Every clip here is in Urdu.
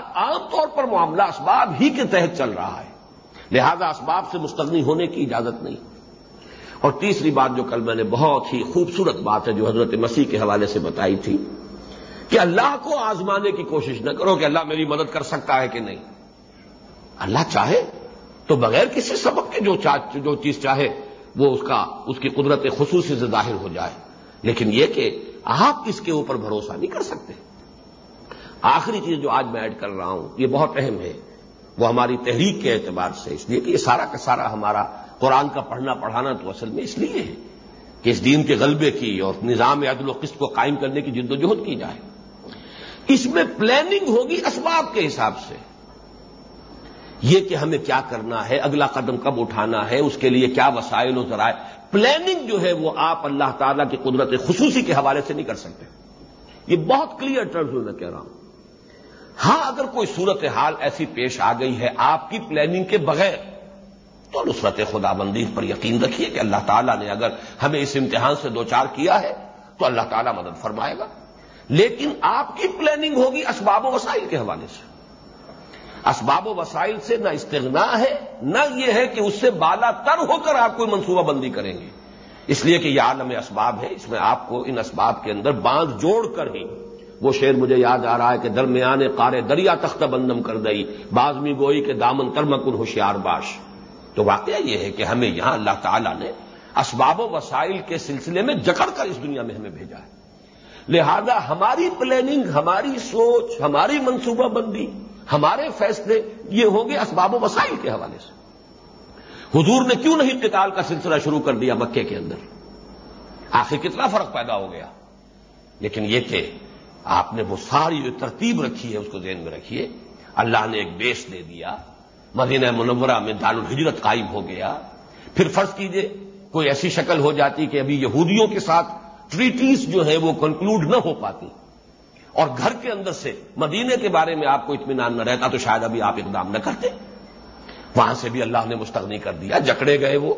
بعد عام طور پر معاملہ اسباب ہی کے تحت چل رہا ہے۔ لہذا اسباب سے مستغنی ہونے کی اجازت نہیں۔ اور تیسری بات جو کل میں نے بہت ہی خوبصورت بات ہے جو حضرت مسیح کے حوالے سے بتائی تھی، کہ اللہ کو آزمانے کی کوشش نہ کرو کہ اللہ میری مدد کر سکتا ہے کہ نہیں۔ اللہ چاہے تو بغیر کسی سبق کے جو جو چیز چاہے، وہ اس کا، اس کی قدرت خصوصی سے ظاہر ہو جائے۔ لیکن یہ کہ آپ اس کے اوپر بھروسہ نہیں کر سکتے۔ آخری چیز جو آج میں ایڈ کر رہا ہوں، یہ بہت اہم ہے، وہ ہماری تحریک کے اعتبار سے، اس لیے کہ یہ سارا کا سارا ہمارا قرآن کا پڑھنا پڑھانا تو اصل میں اس لیے ہے کہ اس دین کے غلبے کی اور نظام عدل و قسط کو قائم کرنے کی جد و جہد کی جائے۔ اس میں پلاننگ ہوگی اسباب کے حساب سے۔ یہ کہ ہمیں کیا کرنا ہے، اگلا قدم کب اٹھانا ہے، اس کے لیے کیا وسائل و ذرائع۔ پلاننگ جو ہے وہ آپ اللہ تعالی کی قدرت خصوصی کے حوالے سے نہیں کر سکتے۔ یہ بہت کلیئر ٹرمز میں کہہ رہا ہوں۔ ہاں اگر کوئی صورت حال ایسی پیش آ گئی ہے آپ کی پلاننگ کے بغیر، تو نصرت خدا بندی پر یقین رکھیے کہ اللہ تعالیٰ نے اگر ہمیں اس امتحان سے دو چار کیا ہے، تو اللہ تعالیٰ مدد فرمائے گا۔ لیکن آپ کی پلاننگ ہوگی اسباب و وسائل کے حوالے سے۔ اسباب و وسائل سے نہ استغنا ہے، نہ یہ ہے کہ اس سے بالا تر ہو کر آپ کوئی منصوبہ بندی کریں گے۔ اس لیے کہ یہ عالم اسباب ہے اس میں آپ کو ان اسباب کے اندر باندھ جوڑ کر ہی وہ شعر مجھے یاد آ رہا ہے کہ درمیان قارے دریا تختہ بندم کر دئی بازمی گوئی کے دامن ترمکن ہوشیار باش۔ تو واقعہ یہ ہے کہ ہمیں یہاں اللہ تعالی نے اسباب و وسائل کے سلسلے میں جکڑ کر اس دنیا میں ہمیں بھیجا ہے۔ لہذا ہماری پلاننگ ہماری سوچ، ہماری منصوبہ بندی، ہمارے فیصلے یہ ہوں گے اسباب و وسائل کے حوالے سے۔ حضور نے کیوں نہیں قتال کا سلسلہ شروع کر دیا مکے کے اندر؟ آخر کتنا فرق پیدا ہو گیا؟ لیکن یہ کہ آپ نے وہ ساری جو ترتیب رکھی ہے اس کو ذہن میں رکھیے۔ اللہ نے ایک بیس دے دیا۔ مدینہ منورہ میں دار الحجرت قائم ہو گیا۔ پھر فرض کیجیے، کوئی ایسی شکل ہو جاتی کہ ابھی یہودیوں کے ساتھ ٹریٹیز جو ہے وہ کنکلوڈ نہ ہو پاتی۔ اور گھر کے اندر سے مدینے کے بارے میں آپ کو اطمینان نہ رہتا تو شاید ابھی آپ اقدام نہ کرتے۔ وہاں سے بھی اللہ نے مستغنی کر دیا۔ جکڑے گئے وہ،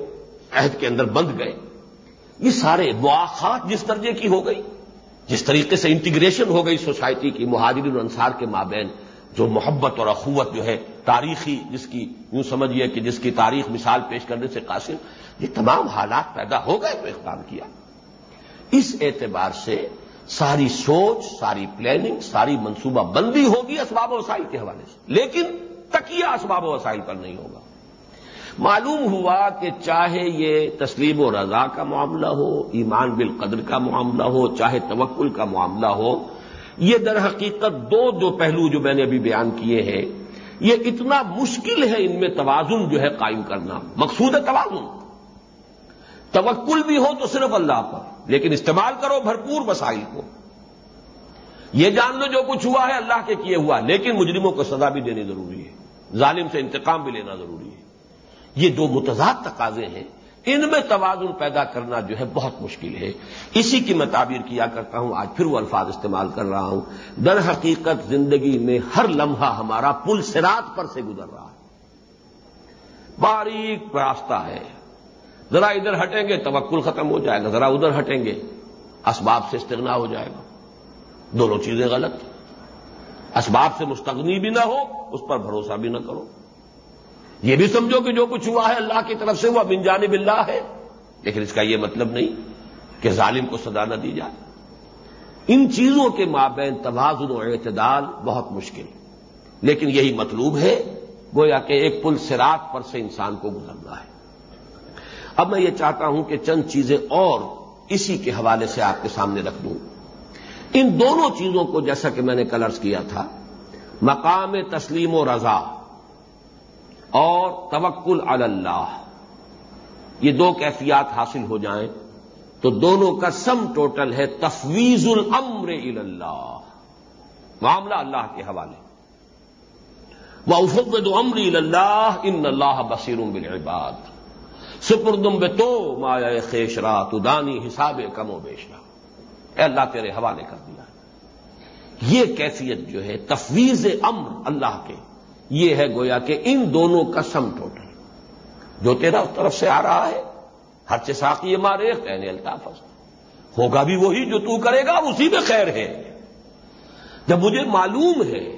عہد کے اندر بند گئے۔ یہ سارے مواخات جس درجے کی ہو گئی۔ جس طریقے سے انٹیگریشن ہو گئی سوسائٹی کی، مہاجرین انصار کے مابین، جو محبت اور اخوت جو ہے، تاریخی، جس کی، یوں سمجھیے کہ جس کی تاریخ مثال پیش کرنے سے قاسم یہ تمام حالات پیدا ہو گئے تو اقدام کیا۔ اس اعتبار سے ساری سوچ، ساری پلاننگ ساری منصوبہ بندی ہوگی اسباب و وسائل کے حوالے سے۔ لیکن تکیہ اسباب و وسائل پر نہیں ہوگا۔ معلوم ہوا کہ چاہے یہ تسلیم و رضا کا معاملہ ہو، ایمان بالقدر کا معاملہ ہو، چاہے توکل کا معاملہ ہو، یہ در حقیقت دو دو پہلو جو میں نے ابھی بیان کیے ہیں، یہ اتنا مشکل ہے ان میں توازن جو ہے قائم کرنا۔ مقصود ہے توازن۔ توکل بھی ہو تو صرف اللہ پر، لیکن استعمال کرو بھرپور وسائل کو۔ یہ جان لو جو کچھ ہوا ہے اللہ کے کیے ہوا، لیکن مجرموں کو سزا بھی دینی ضروری ہے۔ ظالم سے انتقام بھی لینا ضروری ہے۔ یہ دو متضاد تقاضے ہیں، ان میں توازن پیدا کرنا جو ہے بہت مشکل ہے۔ اسی کی میں تعبیر کیا کرتا ہوں، آج پھر وہ الفاظ استعمال کر رہا ہوں۔ در حقیقت زندگی میں ہر لمحہ ہمارا پل سرات پر سے گزر رہا ہے۔ باریک راستہ ہے۔ ذرا ادھر ہٹیں گے، توکل ختم ہو جائے گا۔ ذرا ادھر ہٹیں گے، اسباب سے استغنا ہو جائے گا۔ دونوں چیزیں غلط۔ اسباب سے مستغنی بھی نہ ہو، اس پر بھروسہ بھی نہ کرو۔ یہ بھی سمجھو کہ جو کچھ ہوا ہے اللہ کی طرف سے وہ بن جانب اللہ ہے۔ لیکن اس کا یہ مطلب نہیں کہ ظالم کو سزا نہ دی جائے۔ ان چیزوں کے مابین توازن و اعتدال بہت مشکل لیکن یہی مطلوب ہے گویا کہ ایک پل سرات پر سے انسان کو گزرنا ہے۔ اب میں یہ چاہتا ہوں کہ چند چیزیں اور اسی کے حوالے سے آپ کے سامنے رکھ دوں۔ ان دونوں چیزوں کو جیسا کہ میں نے کلرس کیا تھا، مقام تسلیم و رضا۔ اور توکل اللہ۔ یہ دو کیفیات حاصل ہو جائیں تو دونوں کا سم ٹوٹل ہے تفویض الامر اللہ۔ معاملہ اللہ کے حوالے۔ وہ افد امر اللہ ان اللہ بصیر بالعباد۔ سپردم بے تو مایا خیشرا تو دانی حساب کم و بیشرا اے اللہ تیرے حوالے کر دیا۔ یہ کیفیت جو ہے تفویض امر اللہ کے۔ یہ ہے گویا کہ ان دونوں کا سم ٹوٹل جو تیرا طرف سے آ رہا ہے، ہر چساقی یہ مارے کہنے الطاف ہوگا بھی وہی جو تو کرے گا، اسی میں خیر ہے۔ جب مجھے معلوم ہے،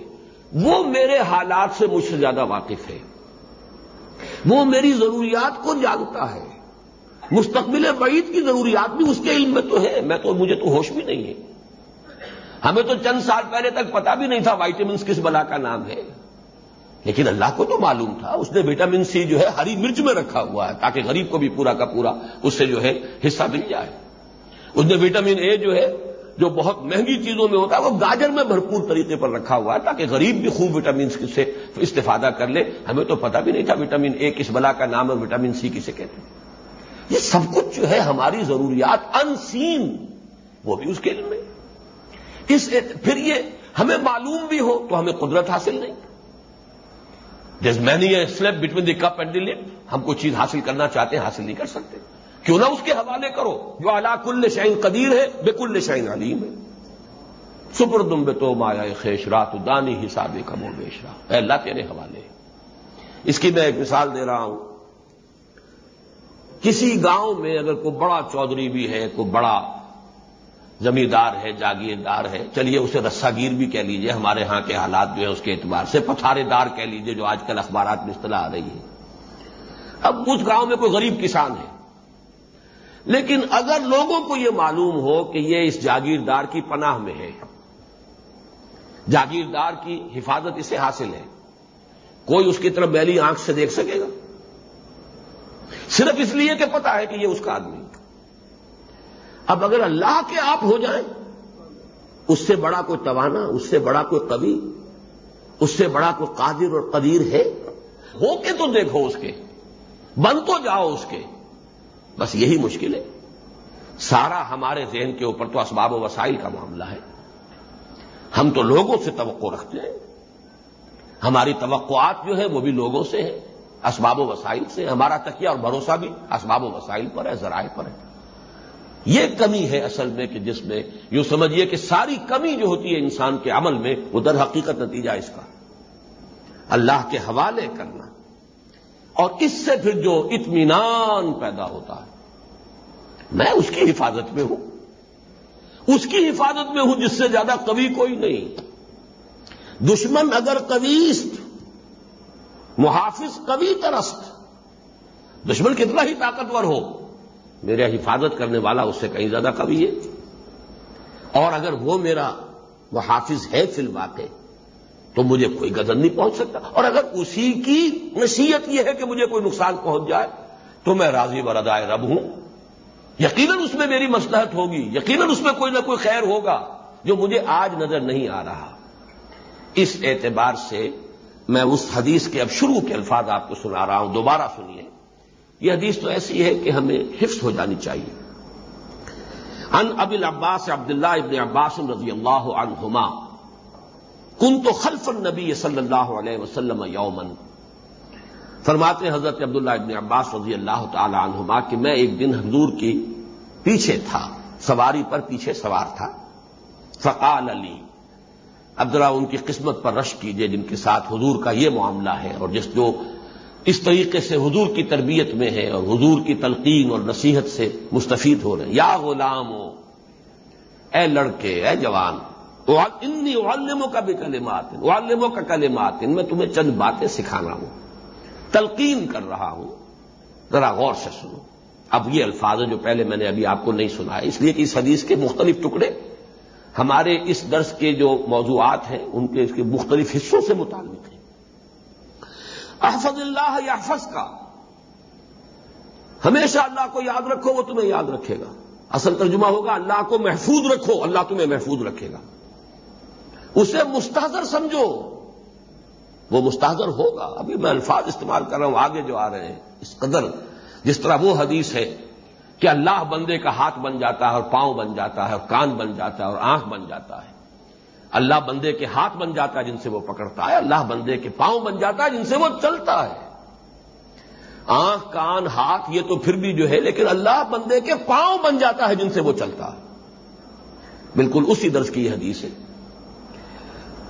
وہ میرے حالات سے مجھ سے زیادہ واقف ہے۔ وہ میری ضروریات کو جانتا ہے۔ مستقبل بعید کی ضروریات بھی اس کے علم میں تو ہے۔ میں تو، مجھے تو ہوش بھی نہیں ہے۔ ہمیں تو چند سال پہلے تک پتا بھی نہیں تھا وائٹامنس کس بلا کا نام ہے۔ لیکن اللہ کو تو معلوم تھا، اس نے وٹامن سی جو ہے ہری مرچ میں رکھا ہوا ہے تاکہ غریب کو بھی پورا کا پورا اس سے جو ہے حصہ مل جائے۔ اس نے وٹامن اے جو ہے، جو بہت مہنگی چیزوں میں ہوتا ہے، وہ گاجر میں بھرپور طریقے پر رکھا ہوا ہے تاکہ غریب بھی خوب وٹامن سے استفادہ کر لے۔ ہمیں تو پتا بھی نہیں تھا وٹامن اے کس بلا کا نام ہے، وٹامن سی کسے کہتے ہیں۔ یہ سب کچھ جو ہے ہماری ضروریات ان سین وہ بھی اس کے علم میں۔ اس پھر یہ ہمیں معلوم بھی ہو تو ہمیں قدرت حاصل نہیں۔ This many a between the cup and the lip ہم کوئی چیز حاصل کرنا چاہتے ہیں، حاصل نہیں کر سکتے۔ کیوں نہ اس کے حوالے کرو۔ جو اللہ کل شعین قدیر ہے، بے کل شعین علیم ہے۔ سپر دم بے تو مایا خیش، رات دانی حساب کم و بیشرا اے اللہ، تیرے حوالے۔ اس کی میں ایک مثال دے رہا ہوں۔ کسی گاؤں میں اگر کوئی بڑا چودھری بھی ہے، کوئی بڑا زمیندار ہے، جاگیردار ہے، چلیے اسے رساگیر بھی کہہ لیجیے، ہمارے ہاں کے حالات جو ہے اس کے اعتبار سے پتھارے دار کہہ لیجیے جو آج کل اخبارات میں اصطلاح آ رہی ہے۔ اب اس گاؤں میں کوئی غریب کسان ہے۔ لیکن اگر لوگوں کو یہ معلوم ہو کہ یہ اس جاگیردار کی پناہ میں ہے، جاگیردار کی حفاظت اسے حاصل ہے، کوئی اس کی طرف بیلی آنکھ سے دیکھ سکے گا؟ صرف اس لیے کہ پتا ہے کہ یہ اس کا آدمی اب اگر اللہ کے آپ ہو جائیں، اس سے بڑا کوئی توانا، اس سے بڑا کوئی کبھی اس سے بڑا کوئی قادر اور قدیر ہے؟ ہو کے تو دیکھو اس کے، بن تو جاؤ اس کے۔ بس یہی مشکل ہے۔ سارا ہمارے ذہن کے اوپر تو اسباب و وسائل کا معاملہ ہے۔ ہم تو لوگوں سے توقع رکھتے ہیں۔ ہماری توقعات جو ہے وہ بھی لوگوں سے ہے اسباب و وسائل سے، ہمارا تکیہ اور بھروسہ بھی اسباب و وسائل پر ہے، ذرائع پر ہے۔ یہ کمی ہے اصل میں کہ جس میں یوں سمجھیے کہ ساری کمی جو ہوتی ہے انسان کے عمل میں، وہ در حقیقت نتیجہ اس کا۔ اللہ کے حوالے کرنا۔ اور اس سے پھر جو اطمینان پیدا ہوتا ہے، میں اس کی حفاظت میں ہوں۔ اس کی حفاظت میں ہوں جس سے زیادہ کبھی کوئی نہیں۔ دشمن اگر کبیست، محافظ کبھی ترست، دشمن کتنا ہی طاقتور ہو میرا حفاظت کرنے والا اس سے کہیں زیادہ کبھی ہے۔ اور اگر وہ میرا وہ حافظ ہے فی الواقع، تو مجھے کوئی غزل نہیں پہنچ سکتا۔ اور اگر اسی کی نصیحت یہ ہے کہ مجھے کوئی نقصان پہنچ جائے، تو میں راضی بردائے رب ہوں۔ یقیناً اس میں میری مسلحت ہوگی، یقیناً اس میں کوئی نہ کوئی خیر ہوگا جو مجھے آج نظر نہیں آ رہا۔ اس اعتبار سے میں اس حدیث کے اب شروع کے الفاظ آپ کو سنا رہا ہوں، دوبارہ سنیے۔ یہ حدیث تو ایسی ہے کہ ہمیں حفظ ہو جانی چاہیے۔ ان اب العباس عبد اللہ ابن عباس رضی اللہ عنہما کن تو خلف النبی صلی اللہ علیہ وسلم یومن فرماتے حضرت عبداللہ ابن عباس رضی اللہ تعالی عنہما کہ میں ایک دن حضور کی پیچھے تھا، سواری پر پیچھے سوار تھا۔ فقال علی عبداللہ ان کی قسمت پر رش کیجیے جن کے ساتھ حضور کا یہ معاملہ ہے اور جس جو اس طریقے سے حضور کی تربیت میں ہے اور حضور کی تلقین اور نصیحت سے مستفید ہو رہے ہیں۔ یا غلام ہو، اے لڑکے، اے جوان انی علموں کا بھی کلمات علموں کا کلمات ان میں تمہیں چند باتیں سکھانا ہوں۔ تلقین کر رہا ہوں۔ ذرا غور سے سنو۔ اب یہ الفاظ جو پہلے میں نے ابھی آپ کو نہیں سنا ہے اس لیے کہ اس حدیث کے مختلف ٹکڑے ہمارے اس درس کے جو موضوعات ہیں، ان کے اس کے مختلف حصوں سے متعلق ہیں۔ احفظ اللہ یا حفظ کا؟ ہمیشہ اللہ کو یاد رکھو، وہ تمہیں یاد رکھے گا۔ اصل ترجمہ ہوگا، اللہ کو محفوظ رکھو، اللہ تمہیں محفوظ رکھے گا۔ اسے مستحضر سمجھو۔ وہ مستحضر ہوگا۔ ابھی میں الفاظ استعمال کر رہا ہوں، آگے جو آ رہے ہیں، اس قدر جس طرح وہ حدیث ہے کہ اللہ بندے کا ہاتھ بن جاتا ہے اور پاؤں بن جاتا ہے اور کان بن جاتا ہے اور آنکھ بن جاتا ہے۔ اللہ بندے کے ہاتھ بن جاتا ہے جن سے وہ پکڑتا ہے، اللہ بندے کے پاؤں بن جاتا ہے جن سے وہ چلتا ہے۔ آنکھ، کان، ہاتھ، یہ تو پھر بھی جو ہے، لیکن اللہ بندے کے پاؤں بن جاتا ہے جن سے وہ چلتا ہے۔ بالکل اسی درس کی یہ حدیث ہے۔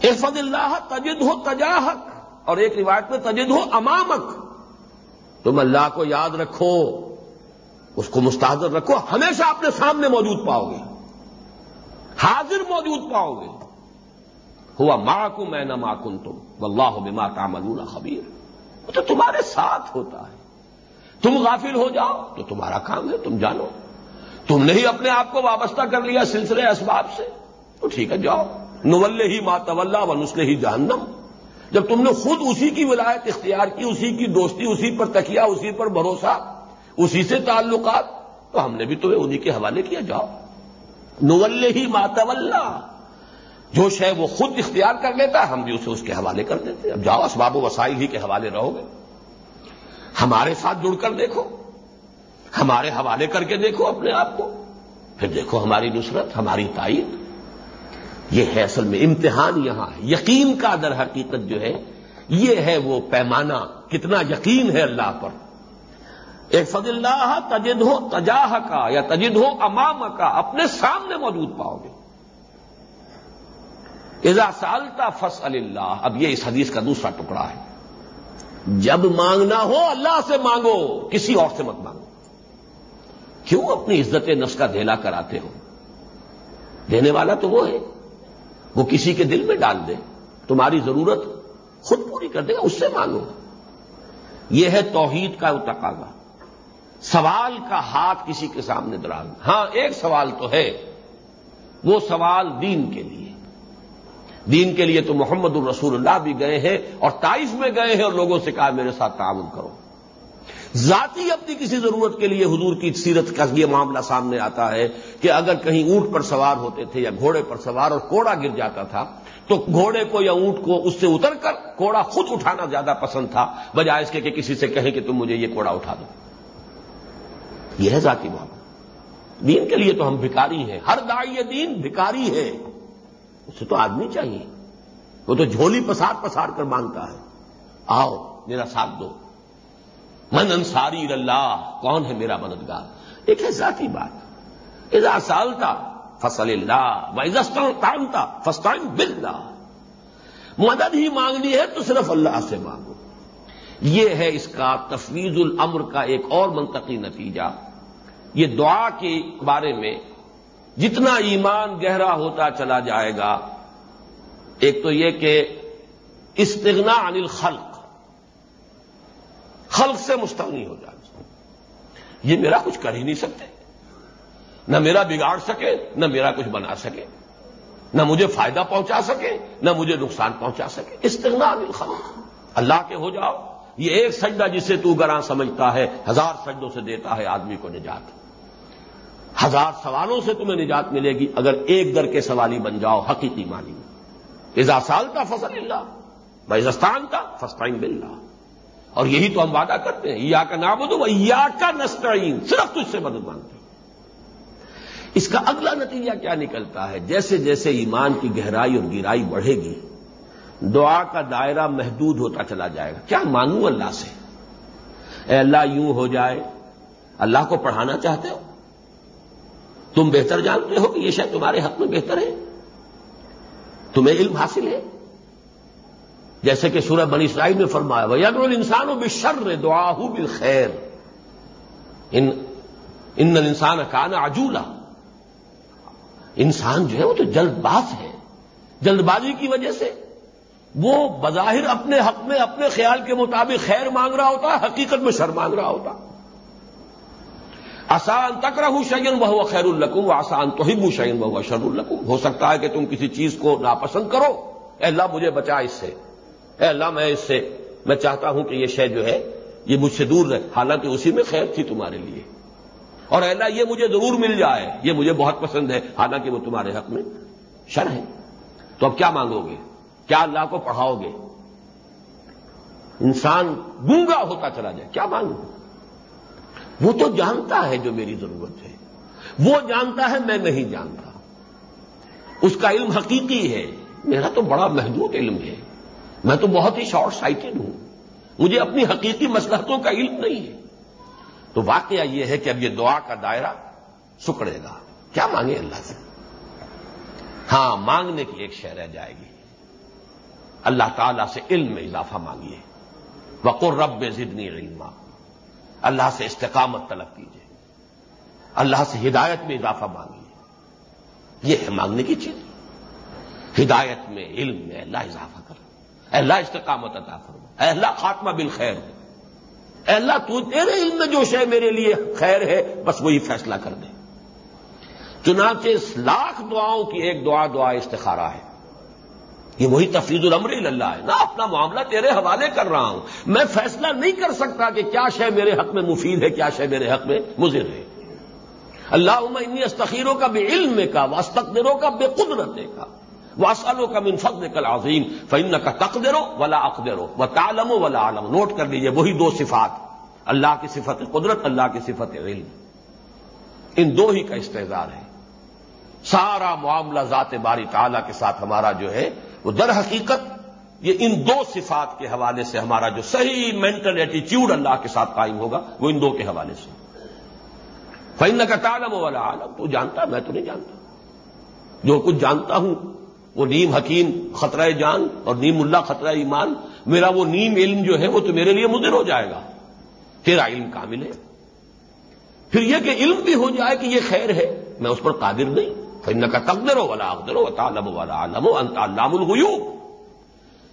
احفظ اللہ تجد ہو تجاہک، اور ایک روایت میں تجد ہو امامک۔ تم اللہ کو یاد رکھو، اس کو مستحضر رکھو، ہمیشہ اپنے سامنے موجود پاؤ گے۔ حاضر موجود پاؤ گے۔ ہوا ماں کو میں نہ ماکن تم واللہ بما تعملون خبیر. وہ تو تمہارے ساتھ ہوتا ہے. تم غافل ہو جاؤ تو تمہارا کام ہے، تم جانو. تم نے ہی اپنے آپ کو وابستہ کر لیا سلسلے اسباب سے. تو ٹھیک ہے، جاؤ. نول ہی ماتولہ و نسل ہی جہنم. جب تم نے خود اسی کی ولایت اختیار کی، اسی کی دوستی، اسی پر تکیا اسی پر بھروسہ، اسی سے تعلقات، تو ہم نے بھی تمہیں انہی کے حوالے کیا، جاؤ. نول ہی ماتولہ جو شے وہ خود اختیار کر لیتا ہے، ہم بھی اسے اس کے حوالے کر دیتے اب جاؤ، اسباب و وسائل ہی کے حوالے رہو گے۔ ہمارے ساتھ جڑ کر دیکھو۔ ہمارے حوالے کر کے دیکھو اپنے آپ کو۔ پھر دیکھو ہماری نصرت، ہماری تائید۔ یہ ہے اصل میں امتحان یہاں۔ ہے یقین کا در حقیقت جو ہے، یہ ہے وہ پیمانہ۔ کتنا یقین ہے اللہ پر۔ ایک فض اللہ تجد ہو تجاہ کا یا تجد ہو امام کا اپنے سامنے موجود پاؤ گے۔ اذا سالتا فص اللہ۔ اب یہ اس حدیث کا دوسرا ٹکڑا ہے۔ جب مانگنا ہو اللہ سے مانگو، کسی اور سے مت مانگو۔ کیوں اپنی عزت نفس کا دھیلا کراتے ہو؟ دینے والا تو وہ ہے۔ وہ کسی کے دل میں ڈال دے۔ تمہاری ضرورت خود پوری کر دے گا اس سے مانگو۔ یہ ہے توحید کا تقاضا۔ سوال کا ہاتھ کسی کے سامنے دراز۔ ہاں ایک سوال تو ہے۔ وہ سوال دین کے لیے۔ دین کے لیے تو محمد الرسول اللہ بھی گئے ہیں اور تائف میں گئے ہیں اور لوگوں سے کہا میرے ساتھ تعاون کرو۔ ذاتی اپنی کسی ضرورت کے لیے حضور کی سیرت کا یہ معاملہ سامنے آتا ہے کہ اگر کہیں اونٹ پر سوار ہوتے تھے یا گھوڑے پر سوار اور کوڑا گر جاتا تھا، تو گھوڑے کو یا اونٹ کو اس سے اتر کر کوڑا خود اٹھانا زیادہ پسند تھا، بجائے اس کے کہ کسی سے کہیں کہ تم مجھے یہ کوڑا اٹھا دو۔ یہ ہے ذاتی معاملہ۔ دین کے لیے تو ہم بھکاری ہیں، ہر دائی دین بھکاری ہے۔ اسے تو آدمی چاہیے۔ وہ تو جھولی پسار پسار کر مانگتا ہے۔ آؤ، میرا ساتھ دو۔ من انصاری اللہ کون ہے میرا مددگار؟ ایک ہے ذاتی بات۔ اذا سالتا فصل اللہ وزستان تانتا فسطائن بلّہ مدد ہی مانگنی ہے تو صرف اللہ سے مانگو۔ یہ ہے اس کا تفویض الامر کا ایک اور منطقی نتیجہ۔ یہ دعا کے بارے میں جتنا ایمان گہرا ہوتا چلا جائے گا۔ ایک تو یہ کہ استغنا عن الخلق، خلق سے مستغنی ہو جائے۔ یہ میرا کچھ کر ہی نہیں سکتے۔ نہ میرا بگاڑ سکے، نہ میرا کچھ بنا سکے۔ نہ مجھے فائدہ پہنچا سکے، نہ مجھے نقصان پہنچا سکے۔ استغنا عن الخلق۔ اللہ کے ہو جاؤ۔ یہ ایک سجدہ جسے تو گراں سمجھتا ہے، ہزار سجدوں سے دیتا ہے آدمی کو نجات۔ ہزار سوالوں سے تمہیں نجات ملے گی اگر ایک در کے سوالی بن جاؤ حقیقی مانی ازا سال کا فصل اللہ بزستان کا فسطین بلّہ اور یہی تو ہم وعدہ کرتے ہیں یا کا نام دو یا کا نسٹائن صرف تجھ سے مدد مانگتے ہیں۔ اس کا اگلا نتیجہ کیا نکلتا ہے؟ جیسے جیسے ایمان کی گہرائی اور گہرائی بڑھے گی، دعا کا دائرہ محدود ہوتا چلا جائے گا۔ کیا مانگوں اللہ سے؟ اے اللہ یوں ہو جائے، اللہ کو پڑھانا چاہتے ہو؟ تم بہتر جانتے ہو کہ یہ شاید تمہارے حق میں بہتر ہے؟ تمہیں علم حاصل ہے؟ جیسے کہ سورہ بنی اسرائیل میں فرمایا وہ یادر انسان و بشر دعا ہوں بل خیر ان انسان کا نا عجولا۔ انسان جو ہے وہ تو جلد باز ہے۔ جلد بازی کی وجہ سے۔ وہ بظاہر اپنے حق میں، اپنے خیال کے مطابق خیر مانگ رہا ہوتا، حقیقت میں شر مانگ رہا ہوتا۔ آسان تک رہو شگن بہو خیر القم آسان تو ہی شگن بہو شر القم ہو سکتا ہے کہ تم کسی چیز کو ناپسند کرو۔ اے اللہ، مجھے بچا اس سے۔ اے اللہ، میں اس سے۔ میں چاہتا ہوں کہ یہ شے جو ہے، یہ مجھ سے دور رہے۔ حالانکہ اسی میں خیر تھی تمہارے لیے۔ اور اے اللہ، یہ مجھے ضرور مل جائے۔ یہ مجھے بہت پسند ہے۔ حالانکہ وہ تمہارے حق میں شر ہے۔ تو اب کیا مانگو گے؟ کیا اللہ کو پڑھاؤ گے؟ انسان گونگا ہوتا چلا جائے۔ کیا مانگو؟ وہ تو جانتا ہے جو میری ضرورت ہے۔ وہ جانتا ہے میں نہیں جانتا۔ اس کا علم حقیقی ہے۔ میرا تو بڑا محدود علم ہے۔ میں تو بہت ہی شارٹ سائٹڈ ہوں۔ مجھے اپنی حقیقی مسلحتوں کا علم نہیں ہے۔ تو واقعہ یہ ہے کہ اب یہ دعا کا دائرہ سکڑے گا۔ کیا مانگے اللہ سے؟ ہاں مانگنے کی ایک شہ رہ جائے گی۔ اللہ تعالیٰ سے علم میں اضافہ مانگیے۔ وقر رب زدنی علما۔ اللہ سے استقامت طلب کیجیے اللہ سے ہدایت میں اضافہ مانگیے۔ یہ ہے مانگنے کی چیز۔ ہدایت میں، علم میں اللہ اضافہ کر اللہ استقامت عطا فرما۔ اللہ خاتمہ بالخیر اے اللہ تو تیرے علم میں جو شے میرے لیے خیر ہے، بس وہی فیصلہ کر دے۔ چنانچہ اس لاکھ دعاؤں کی ایک دعا دعا استخارہ ہے۔ یہ وہی تفریض العمر اللہ ہے۔ نہ اپنا معاملہ تیرے حوالے کر رہا ہوں۔ میں فیصلہ نہیں کر سکتا کہ کیا شے میرے حق میں مفید ہے، کیا شے میرے حق میں مضر ہے۔ اللہ انی استخیروں کا بے علم کا واسطروں کا بے قدرت کا واسالوں کا منفق کل عظیم فن کا تقدرو ولا اقدرو و تعلم ولا عالم نوٹ کر لیجیے وہی دو صفات۔ اللہ کی صفت قدرت، اللہ کی صفت علم۔ ان دو ہی کا استحظار ہے۔ سارا معاملہ ذات باری تعالی کے ساتھ ہمارا جو ہے وہ در حقیقت یہ ان دو صفات کے حوالے سے ہمارا جو صحیح مینٹل ایٹیچیوڈ اللہ کے ساتھ قائم ہوگا، وہ ان دو کے حوالے سے۔ فن کا تعلم والا عالم تو جانتا، میں تو نہیں جانتا۔ جو کچھ جانتا ہوں، وہ نیم حکیم خطرہ جان اور نیم اللہ خطرہ ایمان، میرا وہ نیم علم جو ہے، وہ تو میرے لیے مدر ہو جائے گا۔ تیرا علم کامل ہے۔ پھر یہ کہ علم بھی ہو جائے کہ یہ خیر ہے، میں اس پر قادر نہیں۔ فن کا تقدر ہو والا اقدر ہو تعلم والا عالم ہو علام الغیوب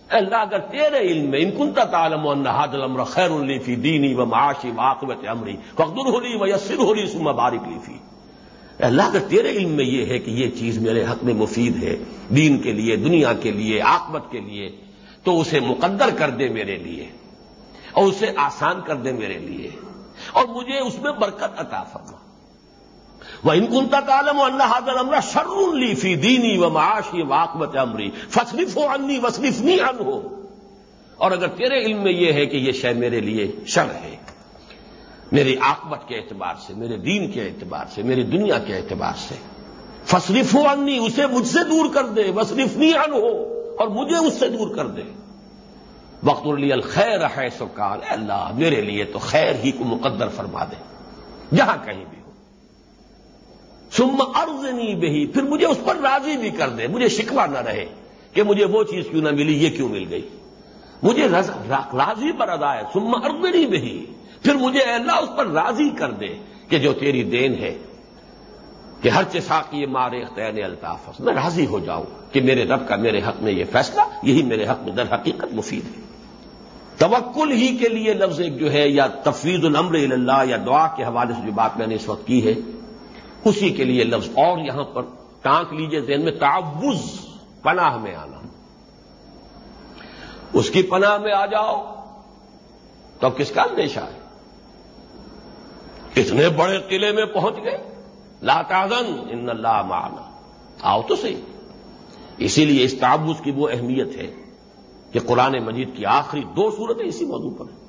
اللہ، اگر تیرے علم میں انکنتا تعلم انحاد المر خیر الفی دینی و معاشی واقبت امری فخر ہولی و یسر ہولی سما بارک لیفی اللہ، اگر تیرے علم میں یہ ہے کہ یہ چیز میرے حق میں مفید ہے، دین کے لیے، دنیا کے لیے آکمت کے لیے، تو اسے مقدر کر دے میرے لیے اور اسے آسان کر دے میرے لیے۔ اور مجھے اس میں برکت عطا فرما۔ وہ انکنتا تعلم و اللہ حاضر امرا شر لیفی دینی و معاشی واقبت امری فصرف ہو انی وصرف نہیں ان ہو اور اگر تیرے علم میں یہ ہے کہ یہ شے میرے لیے شر ہے، میری آکبت کے اعتبار سے، میرے دین کے اعتبار سے، میری دنیا کے اعتبار سے فصرف ہو انی اسے مجھ سے دور کر دے وصرف نہیں ان ہو اور مجھے اس سے دور کر دے۔ وقت الخیر ہے سکال اللہ، میرے لیے تو خیر ہی کو مقدر فرما دے، جہاں کہیں بھی۔ سم ارض نہیں بہی، پھر مجھے اس پر راضی بھی کر دے۔ مجھے شکوا نہ رہے کہ مجھے وہ چیز کیوں نہ ملی، یہ کیوں مل گئی۔ مجھے راضی پر ادا ہے۔ سم ارض نہیں بہی، پھر مجھے اللہ اس پر راضی کر دے کہ جو تیری دین ہے، کہ ہر چسا کی یہ مارے اختین الطاف میں راضی ہو جاؤں کہ میرے رب کا، میرے حق میں یہ فیصلہ، یہی میرے حق میں در حقیقت مفید ہے۔ توکل ہی کے لیے لفظ ایک جو ہے، یا تفویض الامر اللہ، یا دعا کے حوالے سے جو بات میں نے اس وقت کی ہے اسی کے لیے لفظ اور یہاں پر ٹانک لیجیے ذہن میں تعوض پناہ میں آنا۔ اس کی پناہ میں آ جاؤ۔ تو کس کا اندیشہ ہے؟ اتنے بڑے قلعے میں پہنچ گئے۔ لاتازن ان اللہ معنا۔ آؤ تو صحیح۔ اسی لیے اس تعوض کی وہ اہمیت ہے کہ قرآن مجید کی آخری دو صورتیں اسی موضوع پر ہیں۔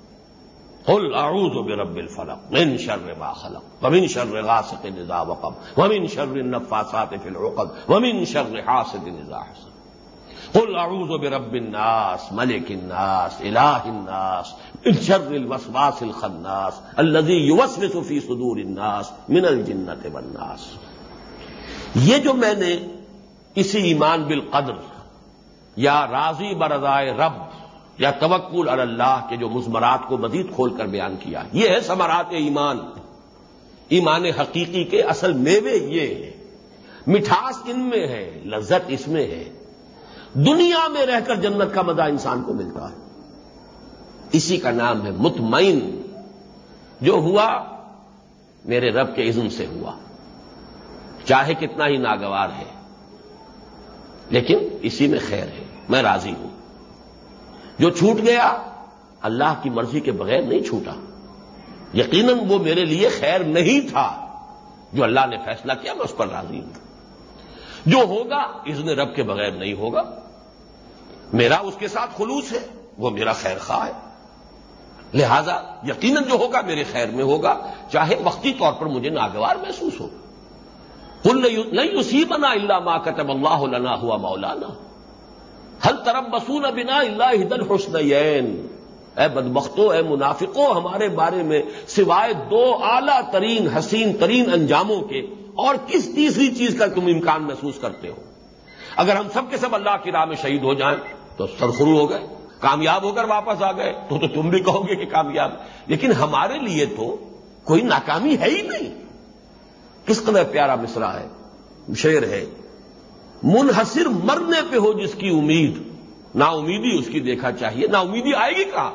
قل اعوذ برب الفلق من شر ما خلق ومن شر غاسق اذا وقب ومن شر النفاثات في العقد ومن شر حاسد اذا حسد. قل اعوذ برب الناس، ملك الناس، اله الناس، من شر الوسواس الخناس الذي يوسوس في صدور الناس من الجنة والناس. یہ جو میں نے اسی ایمان بالقدر یا راضی برضائے رب یا توکل اللہ کے جو مزمرات کو مزید کھول کر بیان کیا۔ یہ ہے سمرات ایمان۔ ایمان حقیقی کے اصل میوے یہ ہے۔ مٹھاس ان میں ہے، لذت اس میں ہے۔ دنیا میں رہ کر جنت کا مزہ انسان کو ملتا ہے۔ اسی کا نام ہے مطمئن۔ جو ہوا، میرے رب کے عزم سے ہوا۔ چاہے کتنا ہی ناگوار ہے، لیکن اسی میں خیر ہے۔ میں راضی ہوں۔ جو چھوٹ گیا، اللہ کی مرضی کے بغیر نہیں چھوٹا۔ یقیناً وہ میرے لیے خیر نہیں تھا۔ جو اللہ نے فیصلہ کیا، میں اس پر راضی ہوں۔ جو ہوگا، اذن رب کے بغیر نہیں ہوگا۔ میرا اس کے ساتھ خلوص ہے، وہ میرا خیر خواہ ہے۔ لہذا، یقیناً جو ہوگا، میرے خیر میں ہوگا۔ چاہے وقتی طور پر مجھے ناگوار محسوس ہو۔ کل نہیں اسی بنا اللہ ماں کتب اللہ لنا ہوا مولانا۔ ہل طرف بسون بنا اللہ ہدن حسن اے بدبختو اے منافقو ہمارے بارے میں سوائے دو اعلی ترین، حسین ترین انجاموں کے اور کس تیسری چیز کا تم امکان محسوس کرتے ہو؟ اگر ہم سب کے سب اللہ کی راہ میں شہید ہو جائیں تو سرخرو ہو گئے، کامیاب ہو کر واپس آ گئے، تو تو تم بھی کہو گے کہ کامیاب۔ لیکن ہمارے لیے تو کوئی ناکامی ہے ہی نہیں۔ کس قدر پیارا مصرا ہے، شعر ہے منحصر مرنے پہ ہو جس کی امید۔ نا امیدی اس کی دیکھا چاہیے۔ نا امیدی آئے گی کہاں؟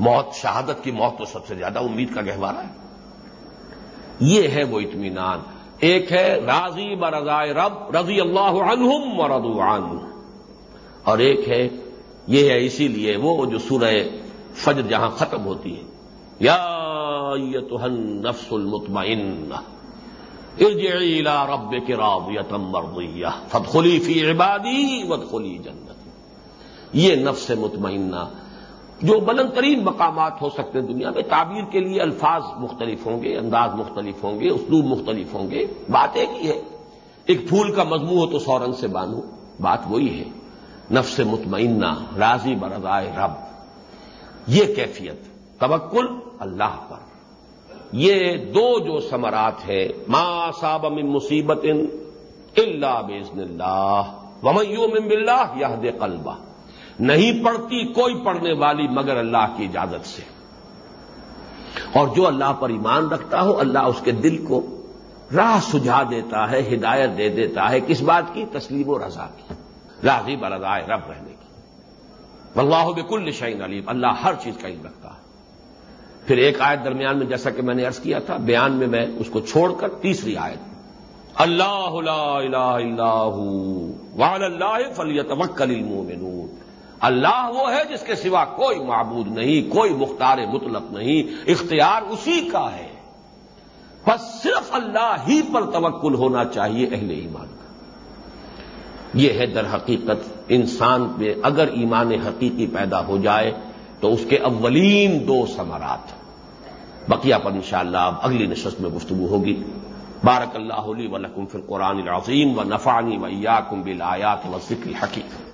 موت، شہادت کی موت تو سب سے زیادہ امید کا گہوارا ہے۔ یہ ہے وہ اطمینان۔ ایک ہے راضی برضائے رب، رضی اللہ عنہم و اور ایک ہے، یہ ہے اسی لیے وہ جو سورہ فجر جہاں ختم ہوتی ہے۔ یا نفس المطمئن ارجعی الى ربک راضیتا مرضیہ، فادخلی فی عبادی وادخلی جنت یہ نفس مطمئنہ، جو بلند ترین مقامات ہو سکتے ہیں دنیا میں، تعبیر کے لیے الفاظ مختلف ہوں گے، انداز مختلف ہوں گے، اسلوب مختلف ہوں گے، بات ایک ہی ہے۔ ایک پھول کا مضمون ہو تو سورن سے باندھو، بات وہی ہے۔ نفس مطمئنہ، راضی برضائے رب، یہ کیفیت، توکل اللہ پر۔ یہ دو جو سمرات ہیں، ما صاب من مصیبت اللہ بزن اللہ ومیو من بلّہ قلبہ نہیں پڑھتی کوئی پڑھنے والی مگر اللہ کی اجازت سے۔ اور جو اللہ پر ایمان رکھتا ہو، اللہ اس کے دل کو راہ سجھا دیتا ہے، ہدایت دے دیتا ہے کس بات کی؟ تسلیم و رضا کی۔ راضی برضائے رب رہنے کی۔ واللہ بکل شعین علیم۔ اللہ ہر چیز کا علم رکھتا ہے۔ پھر ایک آیت درمیان میں جیسا کہ میں نے ارض کیا تھا، بیان میں میں اس کو چھوڑ کر تیسری آیت۔ اللہ لا الہ الا وعلی اللہ فلیتوکل المؤمنون۔ اللہ وہ ہے جس کے سوا کوئی معبود نہیں، کوئی مختار مطلق نہیں، اختیار اسی کا ہے۔ بس صرف اللہ ہی پر توکل ہونا چاہیے اہل ایمان کا۔ یہ ہے در حقیقت انسان پہ اگر ایمان حقیقی پیدا ہو جائے تو اس کے اولین دو ثمرات۔ بقیہ پر انشاءاللہ اب اگلی نشست میں گفتگو ہوگی۔ بارک اللہ علی و لکم فی القرآن العظیم و نفانی و ایاکم بالآیات آیات و ذکر حقیق